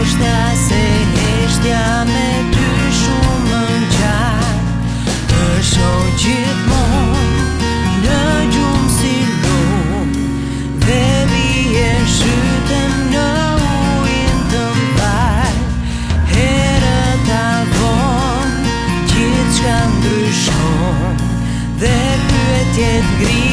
Po se heshtja me ty shumë në qarë Përsoj qitë mund në gjumë si lumë Dhe bie shytëm në ujnë të mbarë Herët a vonë, shka Dhe këtë jetë